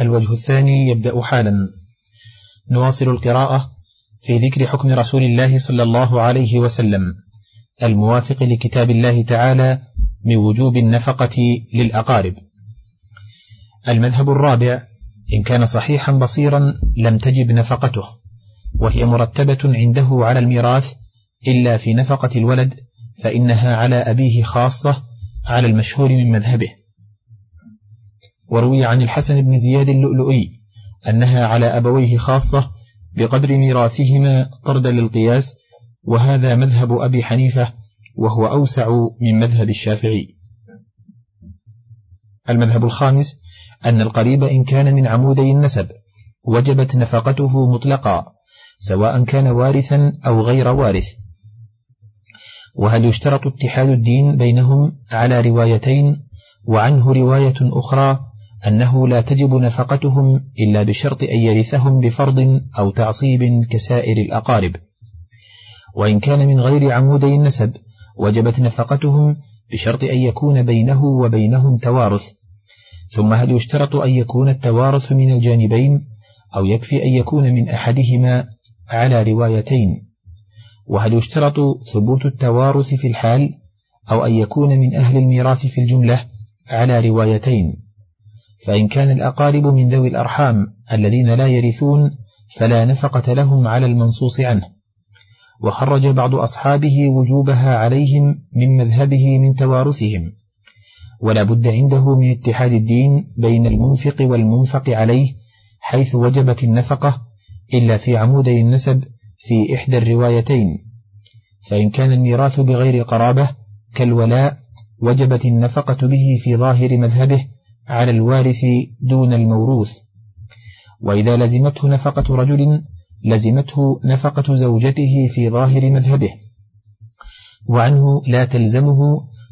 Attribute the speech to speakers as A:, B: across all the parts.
A: الوجه الثاني يبدأ حالا. نواصل القراءة في ذكر حكم رسول الله صلى الله عليه وسلم الموافق لكتاب الله تعالى من وجوب النفقة للأقارب. المذهب الرابع إن كان صحيحا بصيرا لم تجب نفقته وهي مرتبة عنده على الميراث إلا في نفقة الولد فإنها على أبيه خاصة على المشهور من مذهبه. وروي عن الحسن بن زياد اللؤلؤي أنها على أبويه خاصة بقدر ميراثهما طردا للقياس وهذا مذهب أبي حنيفة وهو أوسع من مذهب الشافعي. المذهب الخامس أن القريب إن كان من عمودي النسب وجبت نفقته مطلقا سواء كان وارثا أو غير وارث. وهل يشترط اتحاد الدين بينهم على روايتين؟ وعنه رواية أخرى أنه لا تجب نفقتهم إلا بشرط أن يرثهم بفرض أو تعصيب كسائر الأقارب. وإن كان من غير عمودي النسب وجبت نفقتهم بشرط أن يكون بينه وبينهم توارث. ثم هل يشترط أن يكون التوارث من الجانبين أو يكفي أن يكون من أحدهما على روايتين؟ وهل يشترط ثبوت التوارث في الحال أو أن يكون من أهل الميراث في الجملة على روايتين؟ فإن كان الأقارب من ذوي الأرحام الذين لا يرثون فلا نفقة لهم على المنصوص عنه. وخرج بعض أصحابه وجوبها عليهم من مذهبه من توارثهم. ولا بد عنده من اتحاد الدين بين المنفق والمنفق عليه حيث وجبت النفقة إلا في عمودي النسب في إحدى الروايتين. فإن كان الميراث بغير قرابة كالولاء وجبت النفقة به في ظاهر مذهبه على الوارث دون الموروث. وإذا لزمته نفقة رجل لزمته نفقة زوجته في ظاهر مذهبه. وعنه لا تلزمه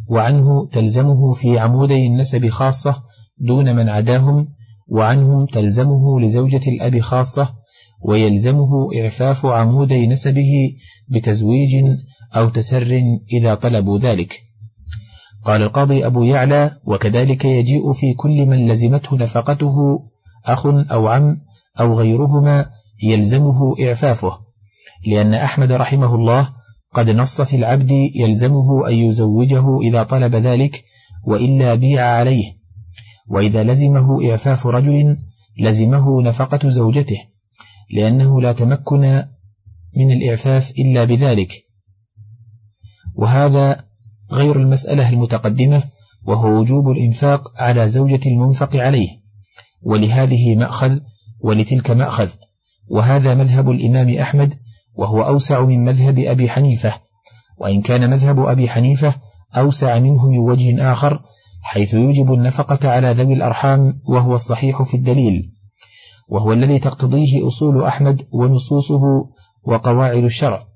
A: وعنه تلزمه في عمودي النسب خاصة دون من عداهم وعنهم تلزمه لزوجة الأب خاصة ويلزمه إعفاف عمودي نسبه بتزويج أو تسر إذا طلبوا ذلك. قال القاضي أبو يعلى وكذلك يجيء في كل من لزمته نفقته أخ أو عم أو غيرهما يلزمه إعفافه لأن أحمد رحمه الله قد نص في العبد يلزمه أن يزوجه إذا طلب ذلك وإلا بيع عليه وإذا لزمه إعفاف رجل لزمه نفقة زوجته لأنه لا تمكن من الإعفاف إلا بذلك. وهذا غير المسألة المتقدمة وهو وجوب الإنفاق على زوجة المنفق عليه. ولهذه مأخذ ولتلك مأخذ. وهذا مذهب الإمام أحمد وهو أوسع من مذهب أبي حنيفة. وإن كان مذهب أبي حنيفة أوسع منه من وجه آخر حيث يوجب النفقة على ذوي الأرحام وهو الصحيح في الدليل. وهو الذي تقتضيه أصول أحمد ونصوصه وقواعد الشرع.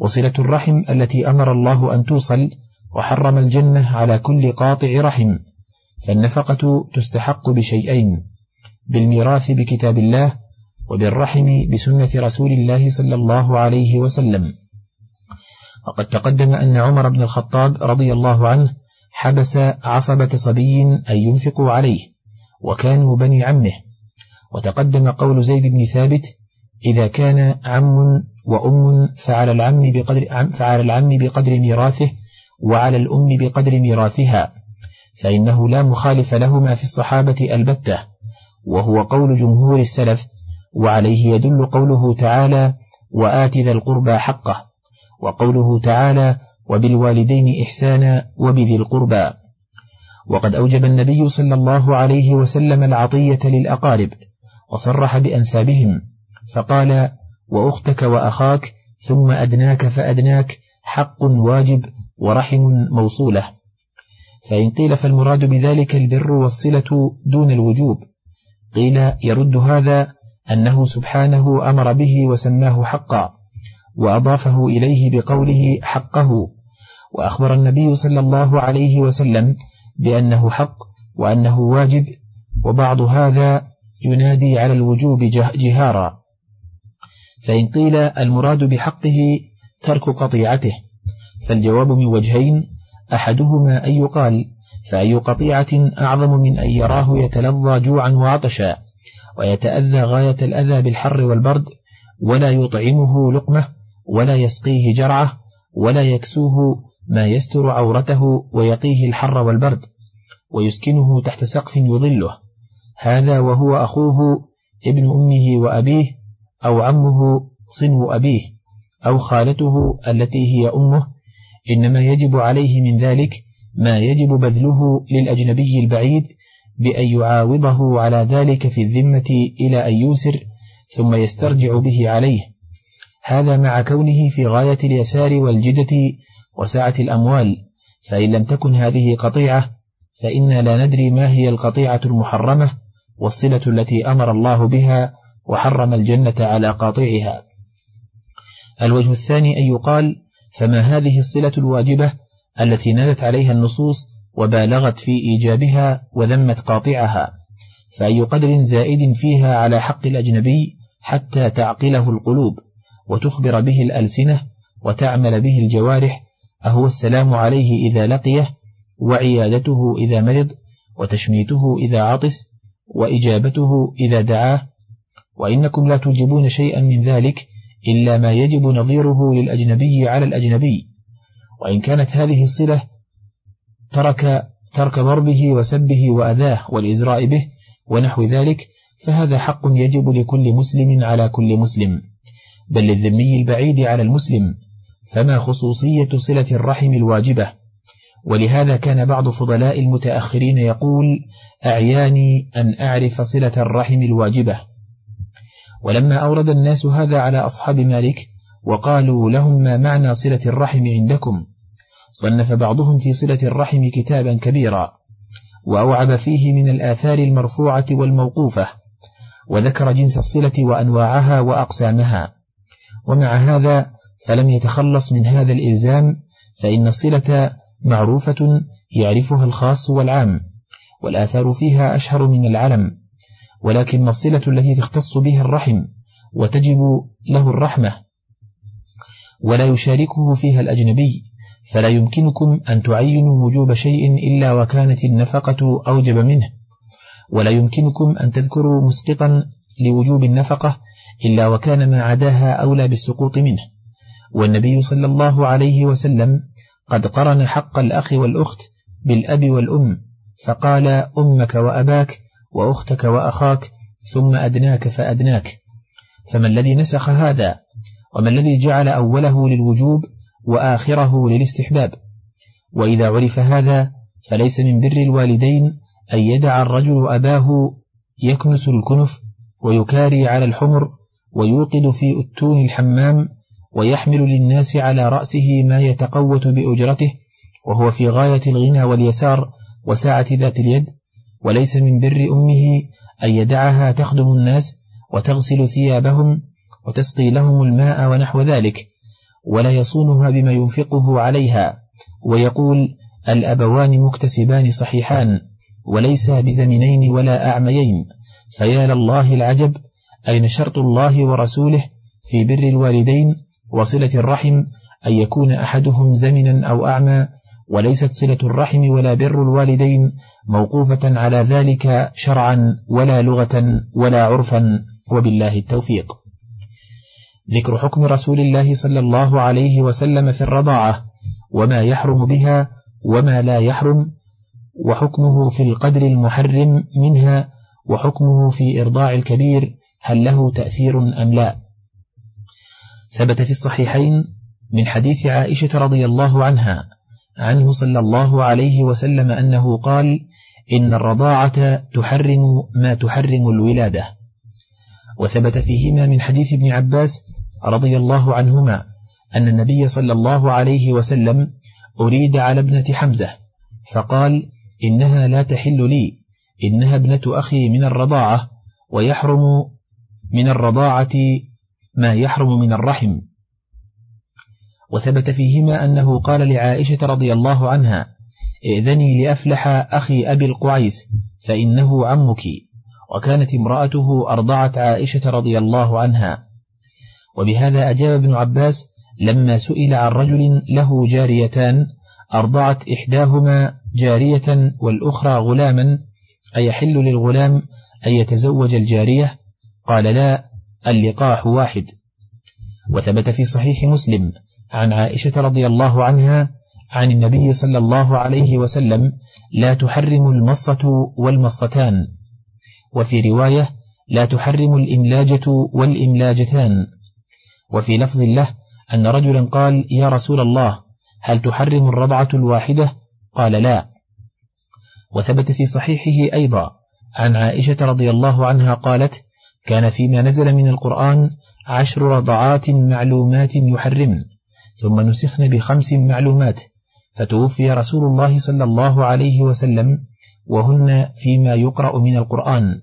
A: وصلة الرحم التي أمر الله أن توصل وحرم الجنة على كل قاطع رحم. فالنفقة تستحق بشيئين بالميراث بكتاب الله وبالرحم بسنة رسول الله صلى الله عليه وسلم. وقد تقدم أن عمر بن الخطاب رضي الله عنه حبس عصبة صبي أن ينفقوا عليه وكانوا بني عمه. وتقدم قول زيد بن ثابت إذا كان عم وأم فعلى العم بقدر, فعلى العم بقدر ميراثه وعلى الأم بقدر ميراثها فإنه لا مخالف لهما في الصحابة البتة وهو قول جمهور السلف وعليه يدل قوله تعالى وآت ذا القربى حقه وقوله تعالى وبالوالدين إحسانا وبذي القربى وقد أوجب النبي صلى الله عليه وسلم العطية للأقارب وصرح بأنسابهم فقال وأختك وأخاك ثم أدناك فأدناك حق واجب ورحم موصولة. فإن قيل فالمراد بذلك البر والصلة دون الوجوب. قيل يرد هذا أنه سبحانه أمر به وسماه حقا وأضافه إليه بقوله حقه. وأخبر النبي صلى الله عليه وسلم بأنه حق وأنه واجب وبعض هذا ينادي على الوجوب جهارا. فإن قيل المراد بحقه ترك قطيعته فالجواب من وجهين أحدهما أن يقال فأي قطيعة أعظم من أن يراه يتلظى جوعا وعطشا ويتأذى غاية الأذى بالحر والبرد ولا يطعمه لقمة ولا يسقيه جرعة ولا يكسوه ما يستر عورته ويقيه الحر والبرد ويسكنه تحت سقف يظله. هذا وهو أخوه ابن أمه وأبيه أو عمه صنو أبيه أو خالته التي هي أمه إنما يجب عليه من ذلك ما يجب بذله للأجنبي البعيد بأن يعاوضه على ذلك في الذمة إلى أن يوسر ثم يسترجع به عليه. هذا مع كونه في غاية اليسار والجدة وسعة الأموال فإن لم تكن هذه قطيعة فإنا لا ندري ما هي القطيعة المحرمة والصلة التي أمر الله بها وحرم الجنة على قاطعها. الوجه الثاني أن يقال فما هذه الصلة الواجبة التي نادت عليها النصوص وبالغت في إيجابها وذمت قاطعها؟ فأي قدر زائد فيها على حق الأجنبي حتى تعقله القلوب وتخبر به الألسنة وتعمل به الجوارح أهو السلام عليه إذا لقيه وعيادته إذا مرض وتشميته إذا عطس وإجابته إذا دعاه وإنكم لا توجبون شيئا من ذلك إلا ما يجب نظيره للأجنبي على الأجنبي. وإن كانت هذه الصلة ترك ترك ضربه وسبه وأذاه والإزراء به ونحو ذلك فهذا حق يجب لكل مسلم على كل مسلم. بل للذمي البعيد على المسلم فما خصوصية صلة الرحم الواجبة؟ ولهذا كان بعض فضلاء المتأخرين يقول أعياني أن أعرف صلة الرحم الواجبة. ولما أورد الناس هذا على أصحاب مالك وقالوا لهم ما معنى صلة الرحم عندكم؟ صنف بعضهم في صلة الرحم كتابا كبيرا وأوعب فيه من الآثار المرفوعة والموقوفة وذكر جنس الصلة وأنواعها وأقسامها. ومع هذا فلم يتخلص من هذا الإلزام فإن الصلة معروفة يعرفها الخاص والعام والآثار فيها أشهر من العلم. ولكن الصلة التي تختص بها الرحم وتجب له الرحمة ولا يشاركه فيها الأجنبي فلا يمكنكم أن تعينوا وجوب شيء إلا وكانت النفقة أوجب منه ولا يمكنكم أن تذكروا مسقطا لوجوب النفقة إلا وكان ما عداها أولى بالسقوط منه. والنبي صلى الله عليه وسلم قد قرن حق الأخ والأخت بالأب والأم فقال أمك وأباك وأختك وأخاك ثم أدناك فأدناك. فما الذي نسخ هذا؟ وما الذي جعل أوله للوجوب وآخره للاستحباب؟ وإذا عرف هذا فليس من بر الوالدين أن يدع الرجل أباه يكنس الكنف ويكاري على الحمر ويوقد في أتون الحمام ويحمل للناس على رأسه ما يتقوت بأجرته وهو في غاية الغنى واليسار وساعة ذات اليد وليس من بر أمه أن يدعها تخدم الناس وتغسل ثيابهم وتسقي لهم الماء ونحو ذلك ولا يصونها بما ينفقه عليها ويقول الأبوان مكتسبان صحيحان وليس بزمنين ولا أعميين فيا لله العجب أين شرط الله ورسوله في بر الوالدين وصلة الرحم أن يكون أحدهم زمنا أو أعمى وليست صلة الرحم ولا بر الوالدين موقوفة على ذلك شرعا ولا لغة ولا عرفا وبالله التوفيق. ذكر حكم رسول الله صلى الله عليه وسلم في الرضاعة وما يحرم بها وما لا يحرم وحكمه في القدر المحرم منها وحكمه في إرضاع الكبير هل له تأثير أم لا؟ ثبت في الصحيحين من حديث عائشة رضي الله عنها عنه صلى الله عليه وسلم أنه قال إن الرضاعة تحرم ما تحرم الولادة. وثبت فيهما من حديث ابن عباس رضي الله عنهما أن النبي صلى الله عليه وسلم أريد على ابنة حمزة فقال إنها لا تحل لي إنها ابنة أخي من الرضاعة ويحرم من الرضاعة ما يحرم من الرحم. وثبت فيهما أنه قال لعائشة رضي الله عنها ائذني لأفلح أخي أبي القعيس فإنه عمك. وكانت امرأته أرضعت عائشة رضي الله عنها. وبهذا أجاب ابن عباس لما سئل عن رجل له جاريتان أرضعت إحداهما جارية والأخرى غلاما أيحل للغلام أن يتزوج الجارية؟ قال لا اللقاح واحد. وثبت في صحيح مسلم عن عائشة رضي الله عنها عن النبي صلى الله عليه وسلم لا تحرم المصة والمصتان وفي رواية لا تحرم الإملاجة والإملاجتان وفي لفظ له أن رجلا قال يا رسول الله هل تحرم الرضعة الواحدة؟ قال لا وثبت في صحيحه أيضا عن عائشة رضي الله عنها قالت كان فيما نزل من القرآن عشر رضعات معلومات يحرمن ثم نسخن بخمس معلومات. فتوفي رسول الله صلى الله عليه وسلم وهن فيما يقرأ من القرآن.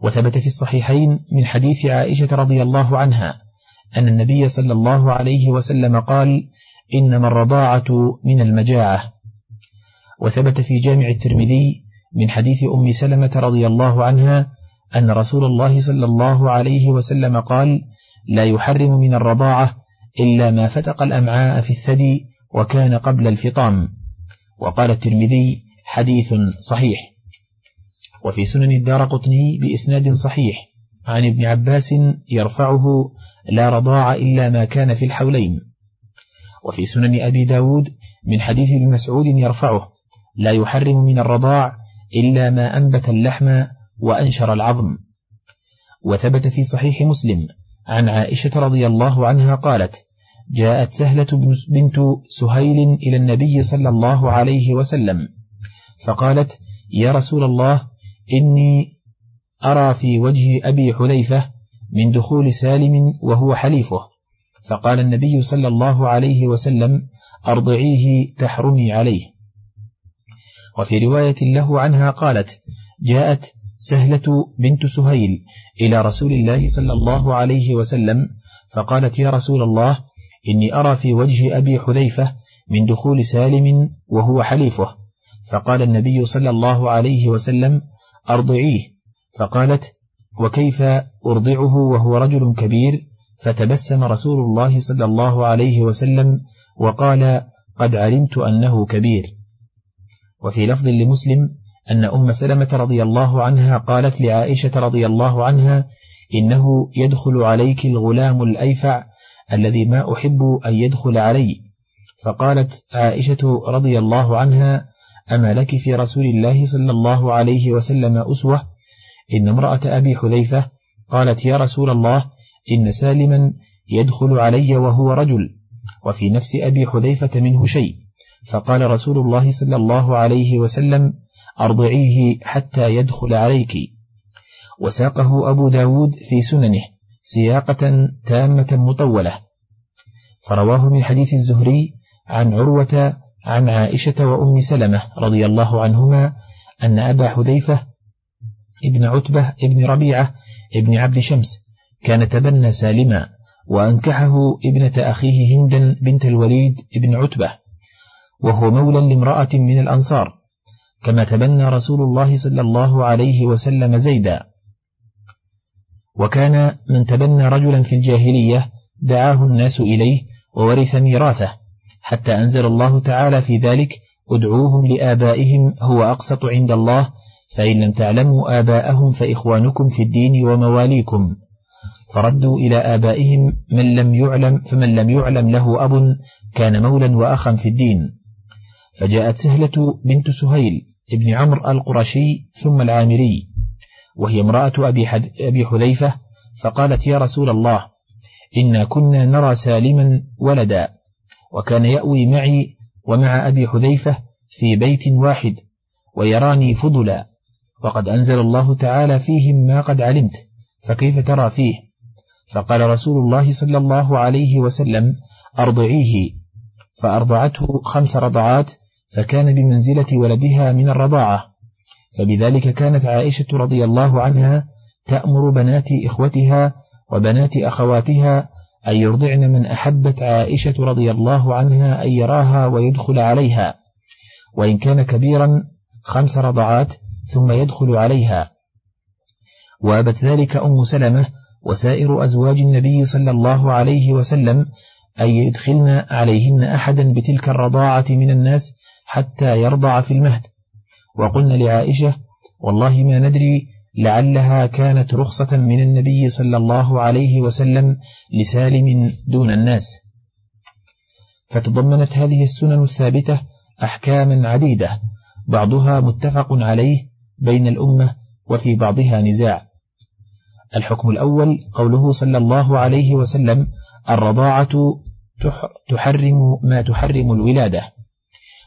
A: وثبت في الصحيحين من حديث عائشة رضي الله عنها أن النبي صلى الله عليه وسلم قال إنما الرضاعة من المجاعة. وثبت في جامع الترمذي من حديث أم سلمة رضي الله عنها أن رسول الله صلى الله عليه وسلم قال لا يحرم من الرضاعة إلا ما فتق الأمعاء في الثدي وكان قبل الفطام. وقال الترمذي حديث صحيح. وفي سنن الدار قطني بإسناد صحيح. عن ابن عباس يرفعه لا رضاع إلا ما كان في الحولين. وفي سنن أبي داود من حديث ابن مسعود يرفعه لا يحرم من الرضاع إلا ما أنبت اللحم وأنشر العظم. وثبت في صحيح مسلم عن عائشة رضي الله عنها قالت جاءت سهلة بنت سهيل إلى النبي صلى الله عليه وسلم فقالت يا رسول الله إني أرى في وجه أبي حذيفة من دخول سالم وهو حليفه فقال النبي صلى الله عليه وسلم أرضعيه تحرمي عليه. وفي رواية له عنها قالت جاءت سهلة بنت سهيل إلى رسول الله صلى الله عليه وسلم فقالت يا رسول الله إني أرى في وجه أبي حذيفة من دخول سالم وهو حليفه. فقال النبي صلى الله عليه وسلم أرضعيه. فقالت وكيف أرضعه وهو رجل كبير؟ فتبسم رسول الله صلى الله عليه وسلم وقال قد علمت أنه كبير. وفي لفظ لمسلم أن أم سلمة رضي الله عنها قالت لعائشة رضي الله عنها إنه يدخل عليك الغلام الأيفع الذي ما أحب أن يدخل علي. فقالت عائشة رضي الله عنها أما لك في رسول الله صلى الله عليه وسلم أسوة؟ إن امرأة أبي حذيفة قالت يا رسول الله إن سالما يدخل علي وهو رجل وفي نفس أبي حذيفة منه شيء. فقال رسول الله صلى الله عليه وسلم أرضعيه حتى يدخل عليك. وساقه أبو داود في سننه سياقة تامة مطولة. فرواه من حديث الزهري عن عروة عن عائشة وأم سلمة رضي الله عنهما أن أبا حذيفة ابن عتبة ابن ربيعة ابن عبد شمس كان تبنى سالما وأنكحه ابنة أخيه هندا بنت الوليد ابن عتبة وهو مولى لامرأة من الأنصار. كما تبنى رسول الله صلى الله عليه وسلم زيدا. وكان من تبنى رجلا في الجاهلية دعاه الناس إليه وورث ميراثه حتى أنزل الله تعالى في ذلك ادعوهم لآبائهم هو أقسط عند الله فإن لم تعلموا آباءهم فإخوانكم في الدين ومواليكم فردوا إلى آبائهم من لم يعلم فمن لم يعلم له أب كان مولا وأخا في الدين فجاءت سهلة بنت سهيل ابن عمرو القرشي ثم العامري وهي امرأة أبي, أبي حذيفة فقالت يا رسول الله إنا كنا نرى سالما ولدا وكان يأوي معي ومع أبي حذيفة في بيت واحد ويراني فضلا وقد أنزل الله تعالى فيهم ما قد علمت فكيف ترى فيه؟ فقال رسول الله صلى الله عليه وسلم أرضعيه. فأرضعته خمس رضعات فكان بمنزلة ولدها من الرضاعة. فبذلك كانت عائشة رضي الله عنها تأمر بنات إخوتها وبنات أخواتها أن يرضعن من أحبت عائشة رضي الله عنها أن يراها ويدخل عليها. وإن كان كبيرا خمس رضعات ثم يدخل عليها. وأبت ذلك أم سلمة وسائر أزواج النبي صلى الله عليه وسلم أن يدخلن عليهن أحدا بتلك الرضاعة من الناس حتى يرضع في المهد. وقلنا لعائشة والله ما ندري لعلها كانت رخصة من النبي صلى الله عليه وسلم لسالم دون الناس. فتضمنت هذه السنن الثابتة أحكاما عديدة بعضها متفق عليه بين الأمة وفي بعضها نزاع. الحكم الأول قوله صلى الله عليه وسلم الرضاعة تحرم ما تحرم الولادة.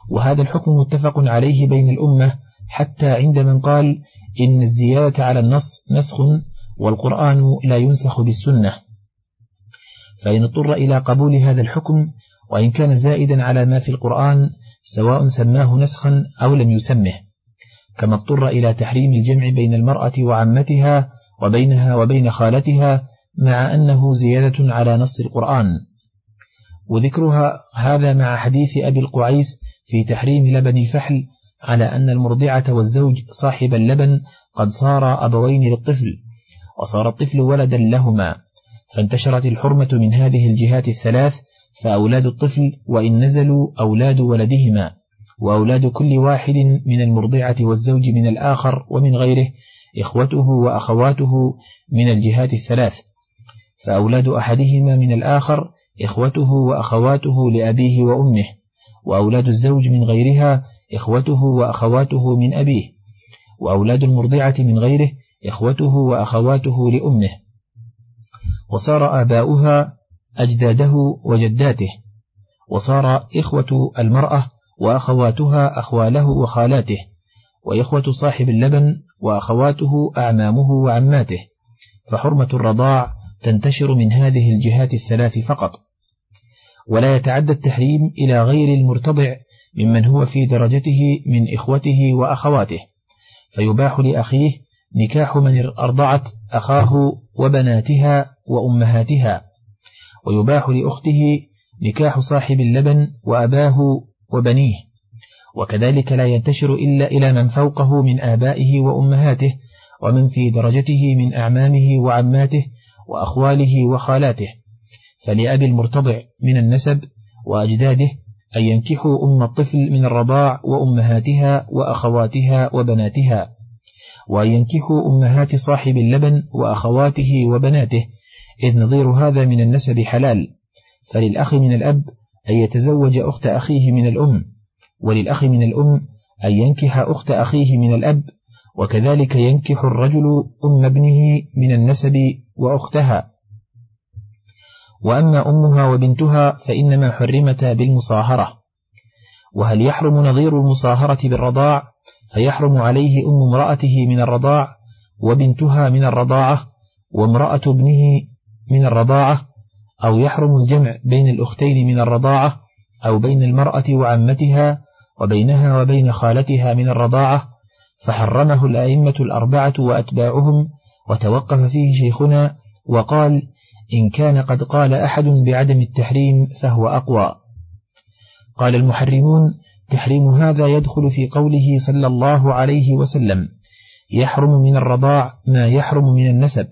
A: وهذا الحكم متفق عليه بين الأمة حتى عند من قال إن الزيادة على النص نسخ والقرآن لا ينسخ بالسنة. فإن اضطر إلى قبول هذا الحكم وإن كان زائدا على ما في القرآن سواء سماه نسخا أو لم يسمه. كما اضطر إلى تحريم الجمع بين المرأة وعمتها وبينها وبين خالتها مع أنه زيادة على نص القرآن. وذكرها هذا مع حديث أبي القعيس في تحريم لبن الفحل على أن المرضعة والزوج صاحب اللبن قد صار أبوين للطفل وصار الطفل ولدا لهما. فانتشرت الحرمة من هذه الجهات الثلاث فأولاد الطفل وإن نزلوا أولاد ولدهما. وأولاد كل واحد من المرضعة والزوج من الآخر ومن غيره إخوته وأخواته من الجهات الثلاث. فأولاد أحدهما من الآخر إخوته وأخواته لأبيه وأمه. وأولاد الزوج من غيرها إخوته وأخواته من أبيه وأولاد المرضعة من غيره إخوته وأخواته لأمه. وصار آباؤها أجداده وجداته. وصار إخوة المرأة وأخواتها أخواله وخالاته. وإخوة صاحب اللبن وأخواته أعمامه وعماته. فحرمة الرضاع تنتشر من هذه الجهات الثلاث فقط. ولا يتعدى التحريم إلى غير المرتضع ممن هو في درجته من إخوته وأخواته. فيباح لأخيه نكاح من أرضعت أخاه وبناتها وأمهاتها. ويباح لأخته نكاح صاحب اللبن وأباه وبنيه. وكذلك لا ينتشر إلا إلى من فوقه من آبائه وأمهاته ومن في درجته من أعمامه وعماته وأخواله وخالاته. فلأبي المرتضع من النسب وأجداده أن ينكحوا أم الطفل من الرضاع وأمهاتها وأخواتها وبناتها وأن ينكحوا أمهات صاحب اللبن وأخواته وبناته إذ نظير هذا من النسب حلال فللأخ من الأب أن يتزوج أخت أخيه من الأم وللأخ من الأم أن ينكح أخت أخيه من الأب وكذلك ينكح الرجل أم ابنه من النسب وأختها. وأما أمها وبنتها فإنما حرمتا بالمصاهرة. وهل يحرم نظير المصاهرة بالرضاع؟ فيحرم عليه أم امرأته من الرضاع وبنتها من الرضاعة وامرأة ابنه من الرضاعة أو يحرم الجمع بين الأختين من الرضاعة أو بين المرأة وعمتها وبينها وبين خالتها من الرضاعة. فحرمه الأئمة الأربعة وأتباعهم وتوقف فيه شيخنا وقال إن كان قد قال أحد بعدم التحريم فهو أقوى. قال المحرمون تحريم هذا يدخل في قوله صلى الله عليه وسلم يحرم من الرضاع ما يحرم من النسب.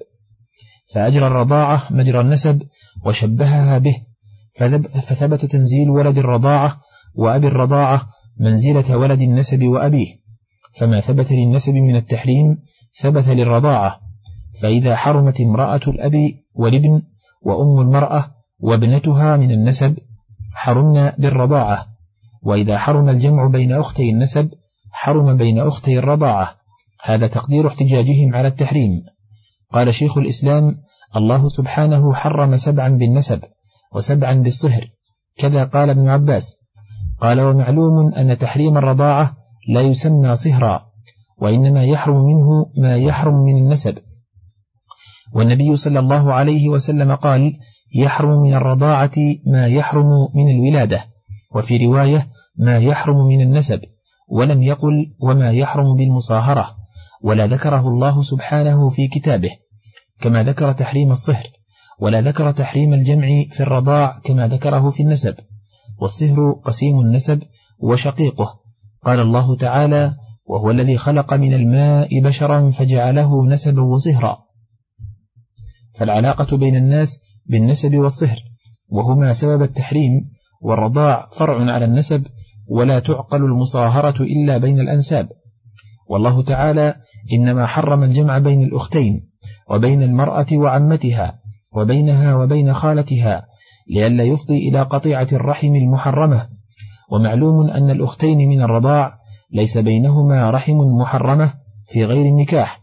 A: فأجرى الرضاعة مجرى النسب وشبهها به فثبت تنزيل ولد الرضاعة وأبي الرضاعة منزلة ولد النسب وأبيه. فما ثبت للنسب من التحريم ثبت للرضاعة. فإذا حرمت امرأة الأب والابن وأم المرأة وابنتها من النسب حرمنا بالرضاعة. وإذا حرم الجمع بين أختي النسب حرم بين أختي الرضاعة. هذا تقدير احتجاجهم على التحريم. قال شيخ الإسلام الله سبحانه حرم سبعا بالنسب وسبعا بالصهر. كذا قال ابن عباس. قال ومعلوم أن تحريم الرضاعة لا يسمى صهرا وإنما يحرم منه ما يحرم من النسب. والنبي صلى الله عليه وسلم قال يحرم من الرضاعة ما يحرم من الولادة وفي رواية ما يحرم من النسب ولم يقل وما يحرم بالمصاهرة ولا ذكره الله سبحانه في كتابه كما ذكر تحريم الصهر ولا ذكر تحريم الجمع في الرضاع كما ذكره في النسب والصهر قسيم النسب وشقيقه. قال الله تعالى وهو الذي خلق من الماء بشرا فجعله نسبا وصهرا. فالعلاقة بين الناس بالنسب والصهر وهما سبب التحريم والرضاع فرع على النسب ولا تعقل المصاهرة إلا بين الأنساب. والله تعالى إنما حرم الجمع بين الأختين وبين المرأة وعمتها وبينها وبين خالتها لئلا يفضي إلى قطيعة الرحم المحرمة. ومعلوم أن الأختين من الرضاع ليس بينهما رحم محرمة في غير النكاح.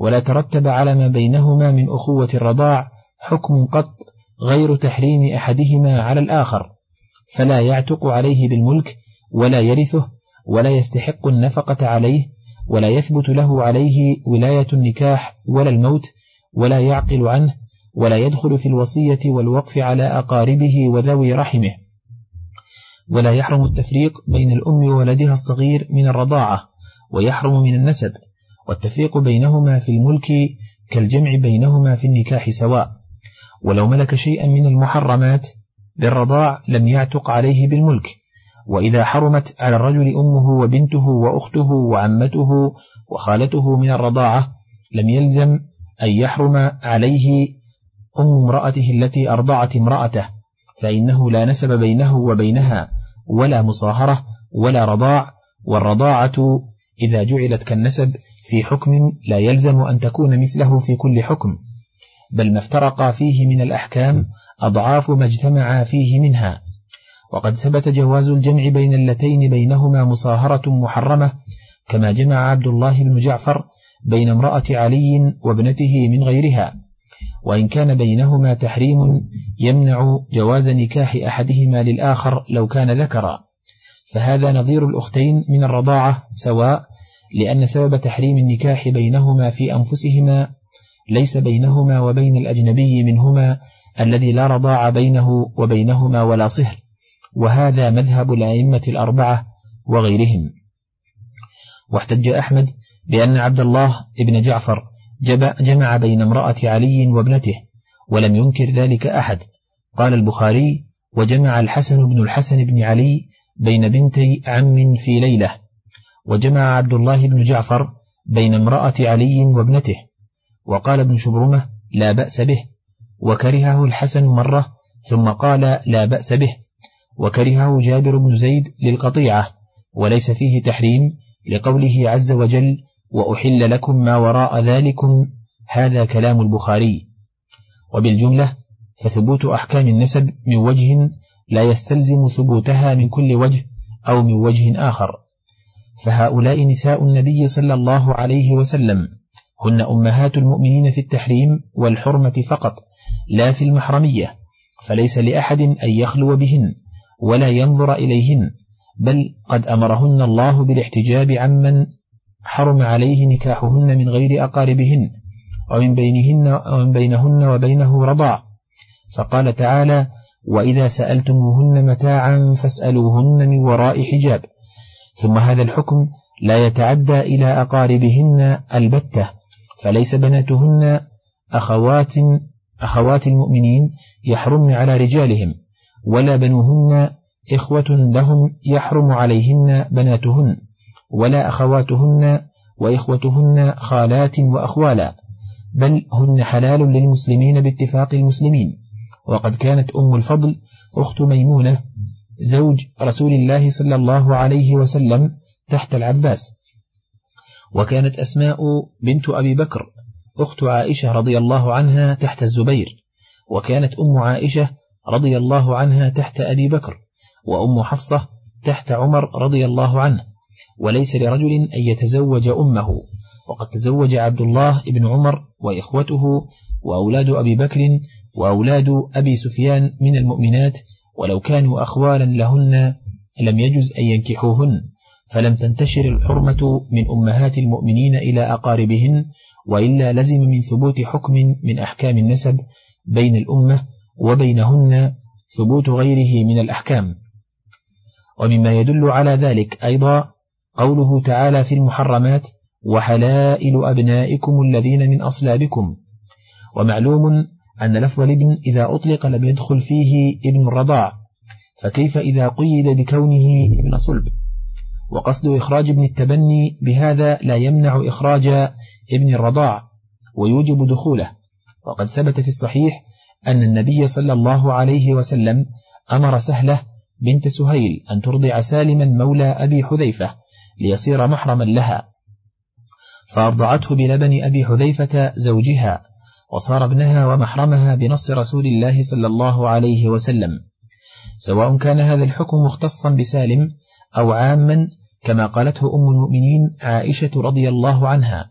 A: ولا ترتب على ما بينهما من أخوة الرضاع حكم قط غير تحريم أحدهما على الآخر فلا يعتق عليه بالملك ولا يرثه ولا يستحق النفقة عليه ولا يثبت له عليه ولاية النكاح ولا الموت ولا يعقل عنه ولا يدخل في الوصية والوقف على أقاربه وذوي رحمه. ولا يحرم التفريق بين الأم وولدها الصغير من الرضاعة ويحرم من النسب والتفريق بينهما في الملك كالجمع بينهما في النكاح سواء. ولو ملك شيئا من المحرمات بالرضاع لم يعتق عليه بالملك. وإذا حرمت على الرجل أمه وبنته وأخته وعمته وخالته من الرضاعة لم يلزم أن يحرم عليه أم امرأته التي أرضعت امرأته فإنه لا نسب بينه وبينها ولا مصاهرة ولا رضاع والرضاعة إذا جعلت كالنسب في حكم لا يلزم أن تكون مثله في كل حكم بل ما افترق فيه من الأحكام أضعاف ما اجتمع فيه منها. وقد ثبت جواز الجمع بين اللتين بينهما مصاهرة محرمة كما جمع عبد الله بن جعفر بين امرأة علي وابنته من غيرها. وإن كان بينهما تحريم يمنع جواز نكاح أحدهما للآخر لو كان ذكرا. فهذا نظير الأختين من الرضاعة سواء لأن سبب تحريم النكاح بينهما في أنفسهما ليس بينهما وبين الأجنبي منهما الذي لا رضاع بينه وبينهما ولا صهر وهذا مذهب الأئمة الأربعة وغيرهم. واحتج أحمد بأن عبد الله ابن جعفر جمع بين امرأة علي وابنته ولم ينكر ذلك أحد. قال البخاري وجمع الحسن بن الحسن بن علي بين بنتي عم في ليلة وجمع عبد الله بن جعفر بين امرأة علي وابنته وقال ابن شبرمة لا بأس به وكرهه الحسن مرة ثم قال لا بأس به وكرهه جابر بن زيد للقطيعة وليس فيه تحريم لقوله عز وجل وأحل لكم ما وراء ذلكم هذا كلام البخاري. وبالجملة فثبوت أحكام النسب من وجه لا يستلزم ثبوتها من كل وجه أو من وجه آخر. فهؤلاء نساء النبي صلى الله عليه وسلم. هن أمهات المؤمنين في التحريم والحرمة فقط لا في المحرمية فليس لأحد أن يخلو بهن ولا ينظر إليهن بل قد أمرهن الله بالاحتجاب عمن حرم عليه نكاحهن من غير أقاربهن ومن بينهن ومن بينهن وبينه رضاع. فقال تعالى وإذا سألتموهن متاعا فاسألوهن من وراء حجاب ثم هذا الحكم لا يتعدى إلى أقاربهن البتة فليس بناتهن أخوات أخوات المؤمنين يحرمن على رجالهم ولا بنوهن إخوة لهم يحرم عليهن بناتهن ولا أخواتهن وإخوتهن خالات وأخوالا بل هن حلال للمسلمين باتفاق المسلمين وقد كانت أم الفضل أخت ميمونة زوج رسول الله صلى الله عليه وسلم تحت العباس. وكانت أسماء بنت أبي بكر أخت عائشة رضي الله عنها تحت الزبير وكانت أم عائشة رضي الله عنها تحت أبي بكر وأم حفصة تحت عمر رضي الله عنه. وليس لرجل أن يتزوج أمه وقد تزوج عبد الله بن عمر وإخوته وأولاد أبي بكر وأولاد أبي سفيان من المؤمنات ولو كانوا أخوالا لهن لم يجز أن ينكحوهن فلم تنتشر الحرمة من أمهات المؤمنين إلى أقاربهن وإلا لزم من ثبوت حكم من أحكام النسب بين الأمة وبينهن ثبوت غيره من الأحكام. ومما يدل على ذلك أيضا قوله تعالى في المحرمات وحلائل أبنائكم الذين من أصلابكم ومعلوم أن لفظ الابن إذا أطلق لم يدخل فيه ابن الرضاع فكيف إذا قيد بكونه ابن صلب؟ وقصد إخراج ابن التبني بهذا لا يمنع إخراج ابن الرضاع ويوجب دخوله. وقد ثبت في الصحيح أن النبي صلى الله عليه وسلم أمر سهلة بنت سهيل أن ترضع سالما مولى أبي حذيفة ليصير محرما لها فأرضعته بلبن أبي حذيفة زوجها. وصار ابنها ومحرمها بنص رسول الله صلى الله عليه وسلم. سواء كان هذا الحكم مختصا بسالم أو عاما كما قالته أم المؤمنين عائشة رضي الله عنها.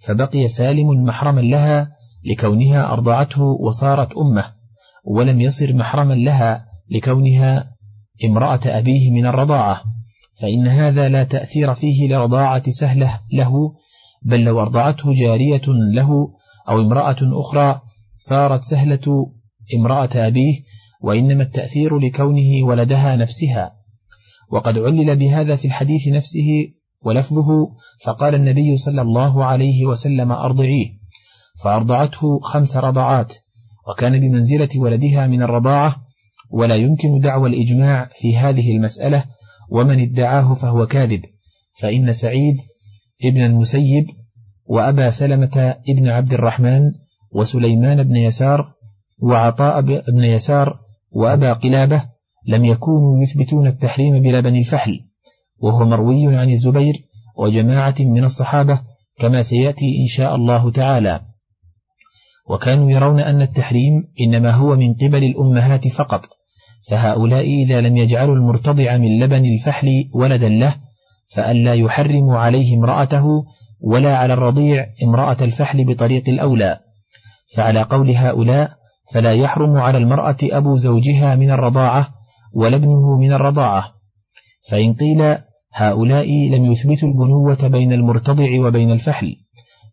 A: فبقي سالم محرما لها لكونها أرضعته وصارت أمه ولم يصر محرما لها لكونها امرأة أبيه من الرضاعة. فإن هذا لا تأثير فيه لرضاعة سهلة له بل لو أرضعته جارية له أو امرأة أخرى صارت سهلة امرأة أبيه وإنما التأثير لكونه ولدها نفسها. وقد علل بهذا في الحديث نفسه ولفظه فقال النبي صلى الله عليه وسلم أرضعيه فأرضعته خمس رضعات وكان بمنزلة ولدها من الرضاعة ولا يمكن دعوى الإجماع في هذه المسألة ومن ادعاه فهو كاذب. فإن سعيد ابن المسيب وأبا سلمة ابن عبد الرحمن وسليمان بن يسار وعطاء بن يسار وأبا قلابة لم يكونوا يثبتون التحريم بلبن الفحل وهو مروي عن الزبير وجماعة من الصحابة كما سيأتي إن شاء الله تعالى. وكانوا يرون أن التحريم إنما هو من قبل الأمهات فقط فهؤلاء إذا لم يجعلوا المرتضع من لبن الفحل ولدا له فألا يحرم عليه امرأته ولا على الرضيع امرأة الفحل بطريق الأولى. فعلى قول هؤلاء فلا يحرم على المرأة أبو زوجها من الرضاعة ولابنه من الرضاعة. فإن قيل هؤلاء لم يثبتوا البنوة بين المرتضع وبين الفحل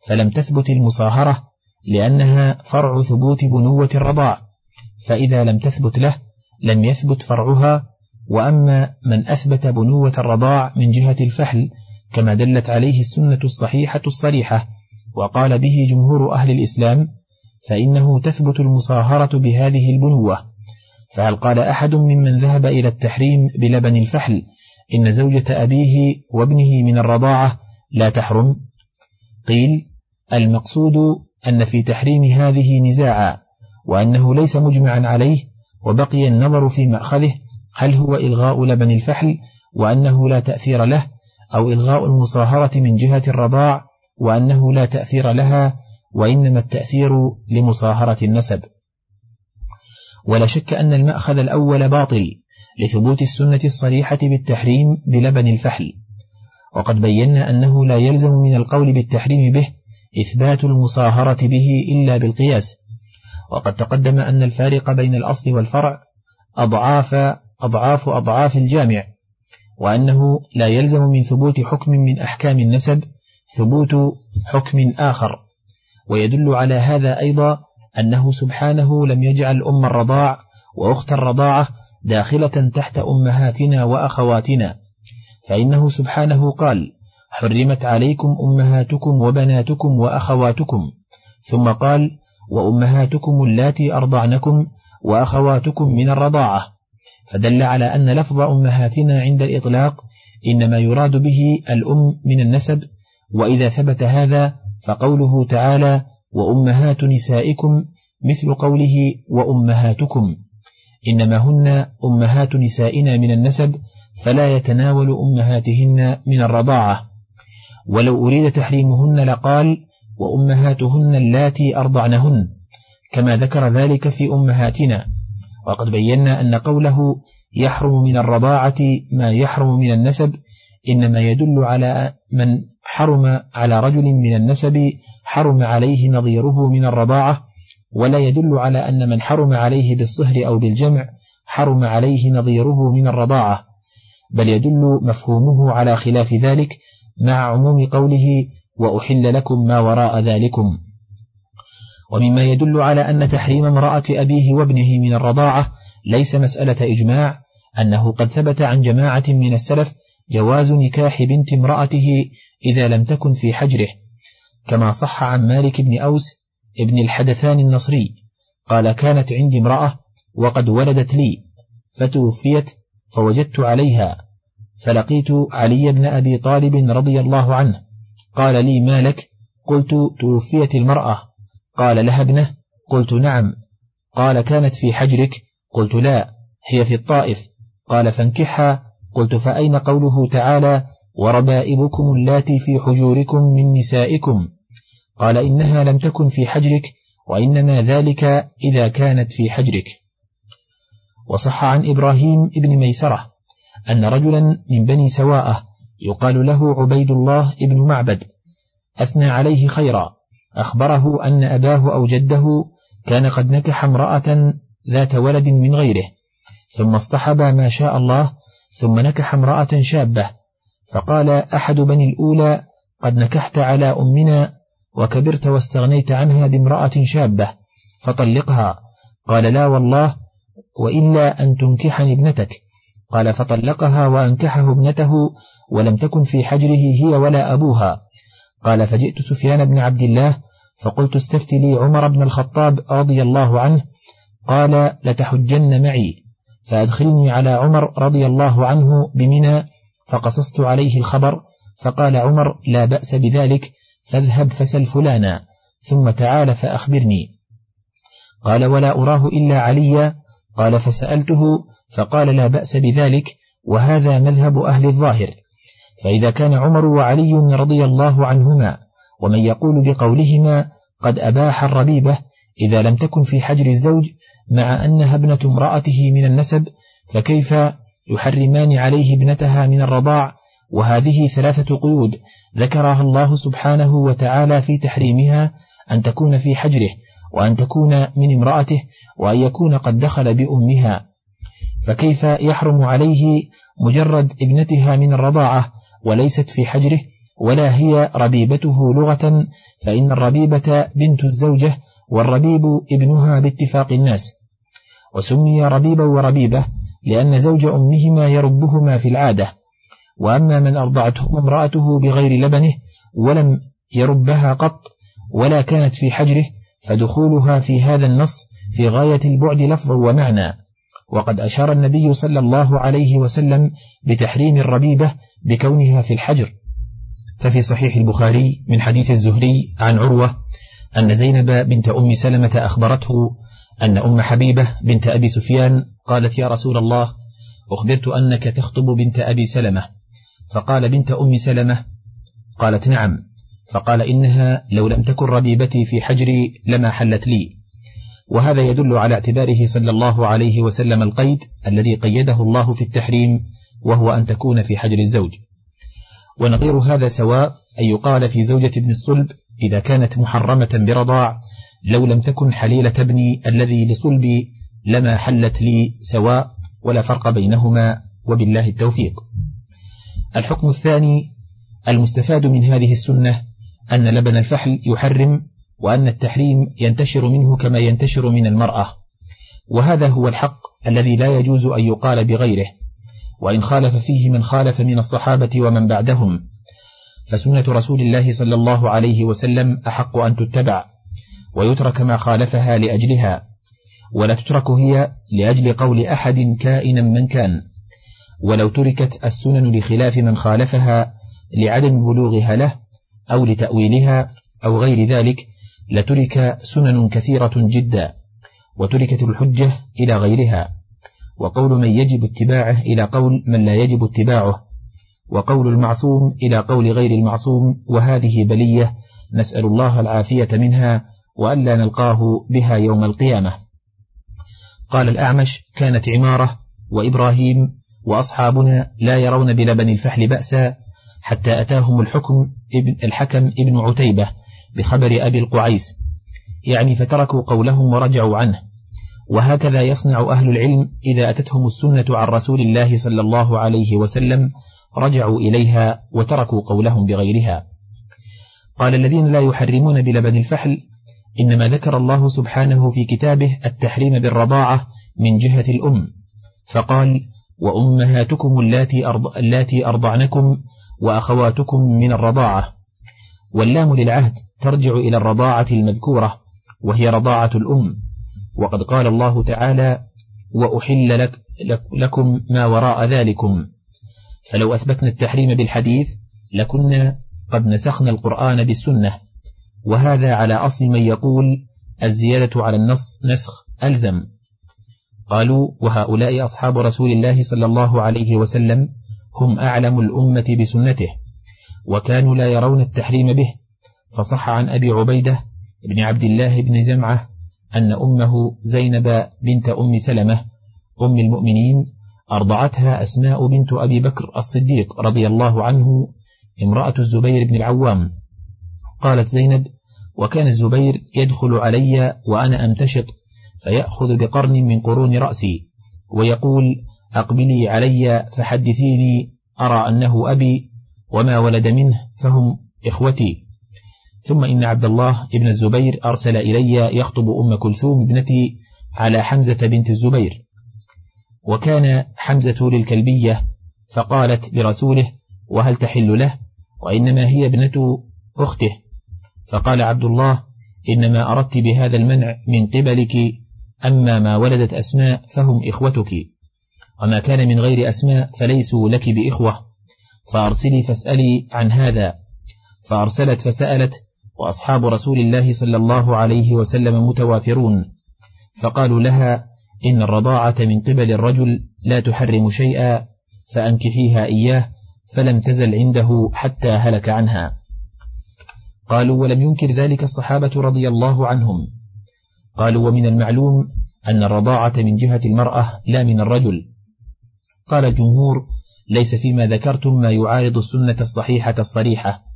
A: فلم تثبت المصاهرة لأنها فرع ثبوت بنوة الرضاع. فإذا لم تثبت له لم يثبت فرعها وأما من أثبت بنوة الرضاع من جهة الفحل كما دلت عليه السنة الصحيحة الصريحة وقال به جمهور أهل الإسلام فإنه تثبت المصاهرة بهذه البنوة. فهل قال أحد ممن ذهب إلى التحريم بلبن الفحل إن زوجة أبيه وابنه من الرضاعة لا تحرم. قيل المقصود أن في تحريم هذه نزاعا وأنه ليس مجمعا عليه وبقي النظر في مأخذه هل هو إلغاء لبن الفحل وأنه لا تأثير له أو إلغاء المصاهرة من جهة الرضاع وأنه لا تأثير لها وإنما التأثير لمصاهرة النسب. ولا شك أن المأخذ الأول باطل لثبوت السنة الصريحة بالتحريم بلبن الفحل. وقد بينا أنه لا يلزم من القول بالتحريم به إثبات المصاهرة به إلا بالقياس. وقد تقدم أن الفارق بين الأصل والفرع أضعاف أضعاف أضعاف الجامع. وأنه لا يلزم من ثبوت حكم من أحكام النسب ثبوت حكم آخر. ويدل على هذا أيضا أنه سبحانه لم يجعل أم الرضاع وأخت الرضاعة داخلة تحت أمهاتنا وأخواتنا. فإنه سبحانه قال حرمت عليكم أمهاتكم وبناتكم وأخواتكم ثم قال وأمهاتكم اللاتي أرضعنكم وأخواتكم من الرضاعة فدل على أن لفظ أمهاتنا عند الإطلاق إنما يراد به الأم من النسب وإذا ثبت هذا فقوله تعالى وأمهات نسائكم مثل قوله وأمهاتكم إنما هن أمهات نسائنا من النسب فلا يتناول أمهاتهن من الرضاعة. ولو أريد تحريمهن لقال وأمهاتهن اللاتي أرضعنهن كما ذكر ذلك في أمهاتنا. وقد بينا أن قوله يحرم من الرضاعة ما يحرم من النسب إنما يدل على من حرم على رجل من النسب حرم عليه نظيره من الرضاعة ولا يدل على أن من حرم عليه بالصهر أو بالجمع حرم عليه نظيره من الرضاعة بل يدل مفهومه على خلاف ذلك مع عموم قوله وأحل لكم ما وراء ذلكم. ومما يدل على أن تحريم امرأة أبيه وابنه من الرضاعة ليس مسألة إجماع أنه قد ثبت عن جماعة من السلف جواز نكاح بنت امرأته إذا لم تكن في حجره. كما صح عن مالك بن أوس ابن الحدثان النصري قال كانت عندي امرأة وقد ولدت لي فتوفيت فوجدت عليها فلقيت علي بن أبي طالب رضي الله عنه قال لي مالك قلت توفيت المرأة قال لها ابنه قلت نعم. قال كانت في حجرك؟ قلت لا هي في الطائف. قال فانكحها قلت فأين قوله تعالى وربائبكم اللاتي في حجوركم من نسائكم؟ قال إنها لم تكن في حجرك وإنما ذلك إذا كانت في حجرك. وصح عن إبراهيم ابن ميسرة أن رجلا من بني سواءة يقال له عبيد الله ابن معبد أثنى عليه خيرا. أخبره أن أباه أو جده كان قد نكح امرأة ذات ولد من غيره ثم اصطحب ما شاء الله ثم نكح امرأة شابة فقال أحد بني الأولى قد نكحت على أمنا وكبرت واستغنيت عنها بامرأة شابة فطلقها. قال لا والله وإلا أن تنكحني ابنتك. قال فطلقها وأنكحه ابنته ولم تكن في حجره هي ولا أبوها. قال فجئت سفيان بن عبد الله فقلت استفت لي عمر بن الخطاب رضي الله عنه قال لتحجن معي. فأدخلني على عمر رضي الله عنه بمنى فقصصت عليه الخبر فقال عمر لا بأس بذلك فاذهب فسل فلانا ثم تعال فأخبرني. قال ولا أراه إلا عليا قال فسألته فقال لا بأس بذلك وهذا مذهب أهل الظاهر. فإذا كان عمر وعلي رضي الله عنهما ومن يقول بقولهما قد أباح الربيبة إذا لم تكن في حجر الزوج مع أنها ابنة امرأته من النسب فكيف يحرمان عليه ابنتها من الرضاع؟ وهذه ثلاثة قيود ذكرها الله سبحانه وتعالى في تحريمها أن تكون في حجره وأن تكون من امرأته وأن يكون قد دخل بأمها. فكيف يحرم عليه مجرد ابنتها من الرضاعة وليست في حجره؟ ولا هي ربيبته لغة فإن الربيبة بنت الزوجة والربيب ابنها باتفاق الناس. وسمي ربيبا وربيبة لأن زوج أمهما يربهما في العادة. وأما من أرضعته امرأته بغير لبنه ولم يربها قط ولا كانت في حجره فدخولها في هذا النص في غاية البعد لفظ ومعنى. وقد أشار النبي صلى الله عليه وسلم بتحريم الربيبة بكونها في الحجر. ففي صحيح البخاري من حديث الزهري عن عروة أن زينب بنت أم سلمة أخبرته أن أم حبيبة بنت أبي سفيان قالت يا رسول الله أخبرت أنك تخطب بنت أبي سلمة. فقال بنت أم سلمة قالت نعم. فقال إنها لو لم تكن ربيبتي في حجري لما حلت لي. وهذا يدل على اعتباره صلى الله عليه وسلم القيد الذي قيده الله في التحريم وهو أن تكون في حجر الزوج. ونظير هذا سواء أن يقال في زوجة ابن الصلب إذا كانت محرمة برضاع لو لم تكن حليلة ابني الذي لصلبي لما حلت لي سواء ولا فرق بينهما وبالله التوفيق. الحكم الثاني المستفاد من هذه السنة أن لبن الفحل يحرم وأن التحريم ينتشر منه كما ينتشر من المرأة وهذا هو الحق الذي لا يجوز أن يقال بغيره. وإن خالف فيه من خالف من الصحابة ومن بعدهم. فسنة رسول الله صلى الله عليه وسلم أحق أن تتبع ويترك ما خالفها لأجلها ولا تترك هي لأجل قول أحد كائنا من كان. ولو تركت السنن لخلاف من خالفها لعدم بلوغها له أو لتأويلها أو غير ذلك لترك سنن كثيرة جدا وتركت الحجة إلى غيرها. وقول من يجب اتباعه إلى قول من لا يجب اتباعه وقول المعصوم إلى قول غير المعصوم وهذه بلية نسأل الله العافية منها وألا نلقاه بها يوم القيامة. قال الأعمش كانت عمارة وإبراهيم وأصحابنا لا يرون بلبن الفحل بأسا حتى أتاهم الحكم ابن الحكم ابن عتيبة بخبر أبي القعيس يعني فتركوا قولهم ورجعوا عنه. وهكذا يصنع أهل العلم إذا أتتهم السنة عن رسول الله صلى الله عليه وسلم رجعوا إليها وتركوا قولهم بغيرها. قال الذين لا يحرمون بلبن الفحل إنما ذكر الله سبحانه في كتابه التحريم بالرضاعة من جهة الأم. فقال وأمهاتكم اللاتي, أرض... اللاتي أرضعنكم وأخواتكم من الرضاعة. واللام للعهد ترجع إلى الرضاعة المذكورة وهي رضاعة الأم. وقد قال الله تعالى وأحل لك لكم ما وراء ذلكم. فلو أثبتنا التحريم بالحديث لكنا قد نسخنا القرآن بالسنة. وهذا على أصل من يقول الزيادة على النص نسخ ألزم. قالوا وهؤلاء أصحاب رسول الله صلى الله عليه وسلم هم أعلم الأمة بسنته وكانوا لا يرون التحريم به. فصح عن أبي عبيدة بن عبد الله بن زمعة أن أمه زينب بنت أم سلمة أم المؤمنين أرضعتها أسماء بنت أبي بكر الصديق رضي الله عنه امرأة الزبير بن العوام. قالت زينب وكان الزبير يدخل علي وأنا أمتشط فيأخذ بقرن من قرون رأسي ويقول أقبلي علي فحدثيني أرى أنه أبي وما ولد منه فهم إخوتي. ثم إن عبد الله ابن الزبير أرسل إلي يخطب أم كلثوم ابنتي على حمزة بنت الزبير. وكان حمزة للكلبية فقالت لرسوله وهل تحل له؟ وإنما هي ابنة أخته. فقال عبد الله إنما أردت بهذا المنع من قبلك أما ما ولدت أسماء فهم إخوتك وما كان من غير أسماء فليسوا لك بإخوة فأرسلي فاسألي عن هذا. فأرسلت فسألت وأصحاب رسول الله صلى الله عليه وسلم متوافرون فقالوا لها إن الرضاعة من قبل الرجل لا تحرم شيئا فأنكحيها إياه فلم تزل عنده حتى هلك عنها. قالوا ولم ينكر ذلك الصحابة رضي الله عنهم. قالوا ومن المعلوم أن الرضاعة من جهة المرأة لا من الرجل. قال الجمهور ليس فيما ذكرتم ما يعارض السنة الصحيحة الصريحة.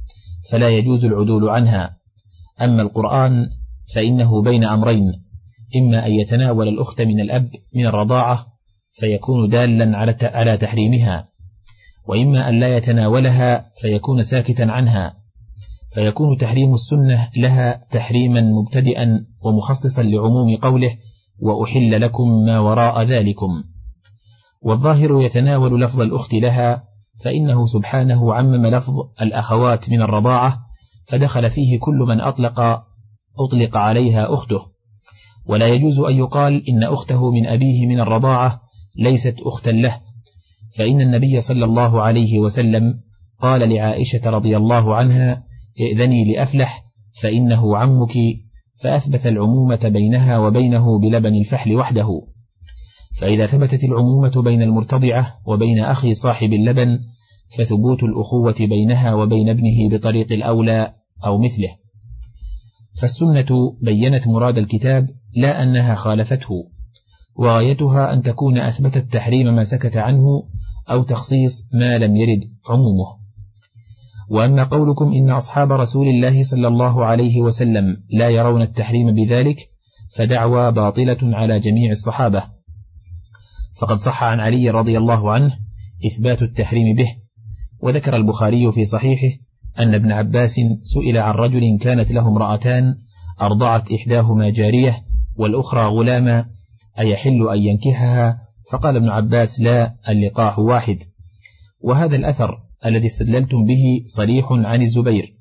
A: فلا يجوز العدول عنها. أما القرآن فإنه بين أمرين إما أن يتناول الأخت من الأب من الرضاعة فيكون دالا على تحريمها وإما أن لا يتناولها فيكون ساكتا عنها. فيكون تحريم السنة لها تحريما مبتدئا ومخصصا لعموم قوله وأحل لكم ما وراء ذلكم. والظاهر يتناول لفظ الأخت لها فإنه سبحانه عمم لفظ الأخوات من الرضاعة فدخل فيه كل من أطلق أطلق عليها أخته. ولا يجوز أن يقال إن أخته من أبيه من الرضاعة ليست أختا له. فإن النبي صلى الله عليه وسلم قال لعائشة رضي الله عنها ائذني لأفلح فإنه عمك فأثبت العمومة بينها وبينه بلبن الفحل وحده. فإذا ثبتت العمومة بين المرتضعة وبين أخي صاحب اللبن فثبوت الأخوة بينها وبين ابنه بطريق الأولى أو مثله. فالسنة بينت مراد الكتاب لا أنها خالفته وغايتها أن تكون أثبتت تحريم ما سكت عنه أو تخصيص ما لم يرد عمومه. وأما قولكم إن أصحاب رسول الله صلى الله عليه وسلم لا يرون التحريم بذلك فدعوى باطلة على جميع الصحابة. فقد صح عن علي رضي الله عنه إثبات التحريم به وذكر البخاري في صحيحه أن ابن عباس سئل عن رجل كانت له امرأتان أرضعت إحداهما جارية والأخرى غلاما أيحل أن ينكحها؟ فقال ابن عباس لا اللقاح واحد. وهذا الأثر الذي استدللتم به صريح عن الزبير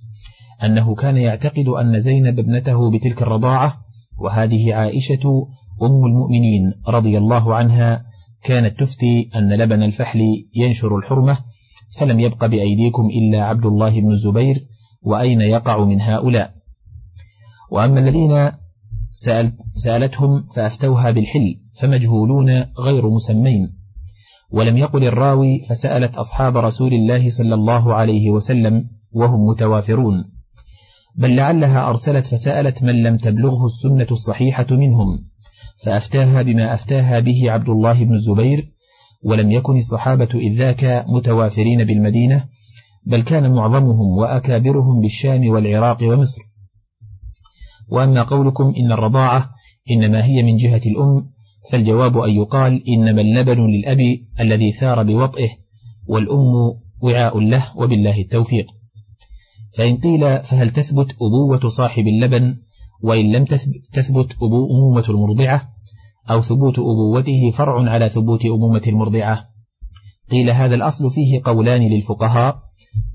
A: أنه كان يعتقد أن زينب ابنته بتلك الرضاعة وهذه عائشة أم المؤمنين رضي الله عنها كانت تفتي أن لبن الفحل ينشر الحرمة فلم يبق بأيديكم إلا عبد الله بن الزبير وأين يقع من هؤلاء؟ وأما الذين سأل سألتهم فأفتوها بالحل فمجهولون غير مسمين. ولم يقل الراوي فسألت أصحاب رسول الله صلى الله عليه وسلم وهم متوافرون. بل لعلها أرسلت فسألت من لم تبلغه السنة الصحيحة منهم. فأفتاها بما أفتاها به عبد الله بن الزبير ولم يكن الصحابة إذ ذاك متوافرين بالمدينة بل كان معظمهم وأكابرهم بالشام والعراق ومصر. وأما قولكم إن الرضاعة إنما هي من جهة الأم فالجواب أن يقال إنما اللبن للأب الذي ثار بوطئه والأم وعاء له وبالله التوفيق. فإن قيل فهل تثبت أبوة صاحب اللبن وإن لم تثبت أمومة المرضعة أو ثبوت أبوته فرع على ثبوت أمومة المرضعة. قيل هذا الأصل فيه قولان للفقهاء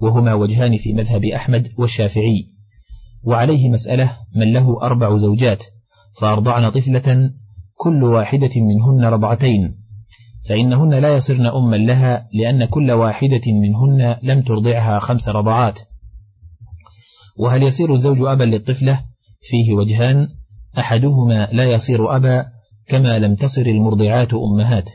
A: وهما وجهان في مذهب أحمد والشافعي. وعليه مسألة من له أربع زوجات فأرضعن طفلة كل واحدة منهن رضعتين. فإنهن لا يصرن أما لها لأن كل واحدة منهن لم ترضعها خمس رضعات. وهل يصير الزوج أبا للطفلة؟ فيه وجهان أحدهما لا يصير أبا كما لم تصر المرضعات أمهات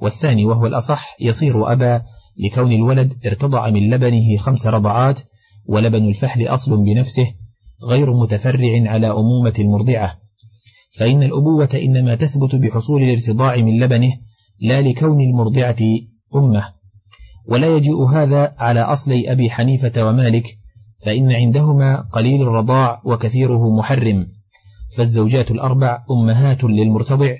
A: والثاني وهو الأصح يصير أبا لكون الولد ارتضع من لبنه خمس رضعات ولبن الفحل أصل بنفسه غير متفرع على أمومة المرضعة. فإن الأبوة إنما تثبت بحصول الارتضاع من لبنه لا لكون المرضعة أمه. ولا يجيء هذا على أصلي أبي حنيفة ومالك فإن عندهما قليل الرضاع وكثيره محرم فالزوجات الأربع أمهات للمرتضع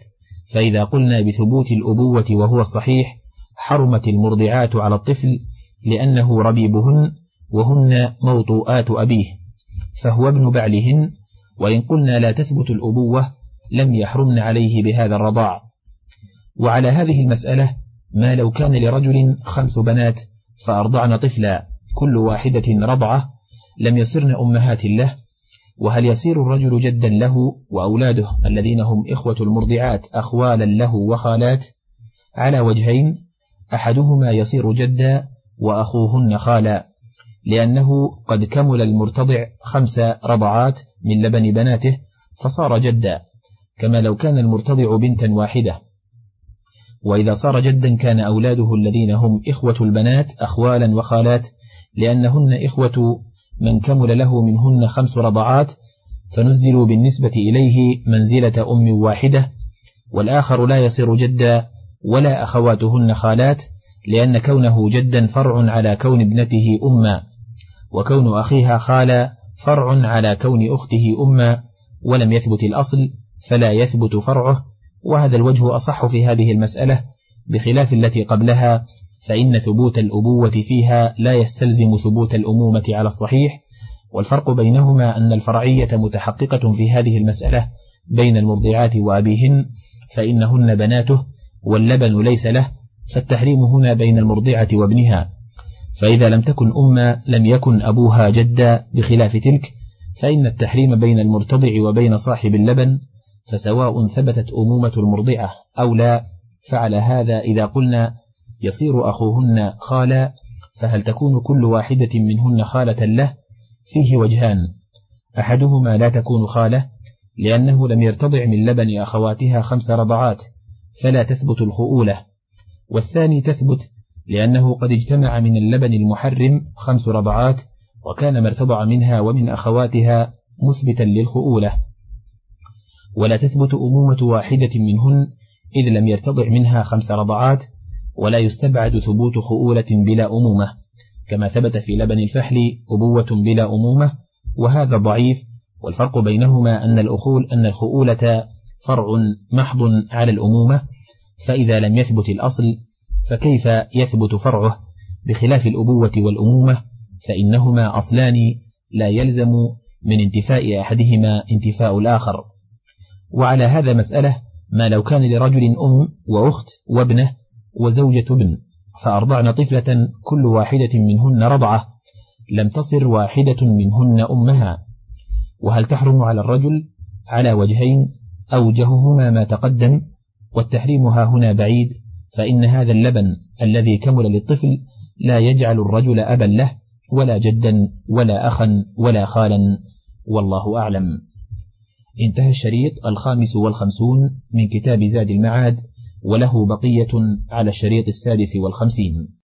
A: فإذا قلنا بثبوت الأبوة وهو الصحيح حرمت المرضعات على الطفل لأنه ربيبهن وهن موطوءات أبيه فهو ابن بعلهن وإن قلنا لا تثبت الأبوة لم يحرمن عليه بهذا الرضاع. وعلى هذه المسألة ما لو كان لرجل خمس بنات فأرضعن طفلا كل واحدة رضعة لم يصرن أمهات له وهل يصير الرجل جدا له وأولاده الذين هم إخوة المرضعات أخوالا له وخالات؟ على وجهين أحدهما يصير جدا وأخوهن خالا لأنه قد كمل المرتضع خمس رضعات من لبن بناته فصار جدا كما لو كان المرتضع بنتا واحدة. وإذا صار جدا كان أولاده الذين هم إخوة البنات أخوالا وخالات لأنهن إخوة من كمل له منهن خمس رضعات فنزلوا بالنسبة إليه منزلة أم واحدة والآخر لا يصير جدا ولا أخواتهن خالات لأن كونه جدا فرع على كون ابنته أما وكون أخيها خالا فرع على كون أخته أما ولم يثبت الأصل فلا يثبت فرعه وهذا الوجه أصح في هذه المسألة بخلاف التي قبلها فإن ثبوت الأبوة فيها لا يستلزم ثبوت الأمومة على الصحيح والفرق بينهما أن الفرعية متحققة في هذه المسألة بين المرضعات وأبيهن فإنهن بناته واللبن ليس له فالتحريم هنا بين المرضعة وابنها. فإذا لم تكن أما لم يكن أبوها جدا بخلاف تلك فإن التحريم بين المرتضع وبين صاحب اللبن فسواء ثبتت أمومة المرضعة أو لا فعلى هذا إذا قلنا يصير أخوهن خالا فهل تكون كل واحدة منهن خالة له؟ فيه وجهان. أحدهما لا تكون خالة لأنه لم يرتضع من لبن أخواتها خمس رضعات فلا تثبت الخؤولة. والثاني تثبت لأنه قد اجتمع من اللبن المحرم خمس رضعات وكان ما ارتضع منها ومن أخواتها مثبتا للخؤولة. ولا تثبت أمومة واحدة منهن إذ لم يرتضع منها خمس رضعات ولا يستبعد ثبوت خؤولة بلا أمومة. كما ثبت في لبن الفحل أبوة بلا أمومة وهذا ضعيف. والفرق بينهما أن الأخول أن الخؤولة فرع محض على الأمومة. فإذا لم يثبت الأصل فكيف يثبت فرعه؟ بخلاف الأبوة والأمومة فإنهما أصلان لا يلزم من انتفاء أحدهما انتفاء الآخر. وعلى هذا مسألة ما لو كان لرجل أم وأخت وابنه وزوجة ابن فأرضعن طفلة كل واحدة منهن رضعة لم تصر واحدة منهن أمها. وهل تحرم على الرجل على وجهين أوجههما ما تقدم؟ والتحريم ها هنا بعيد فإن هذا اللبن الذي كمل للطفل لا يجعل الرجل أبا له ولا جدا ولا أخا ولا خالا. والله أعلم. انتهى الشريط الخامس والخمسون من كتاب زاد المعاد. وله بقية على الشريط السادس والخمسين.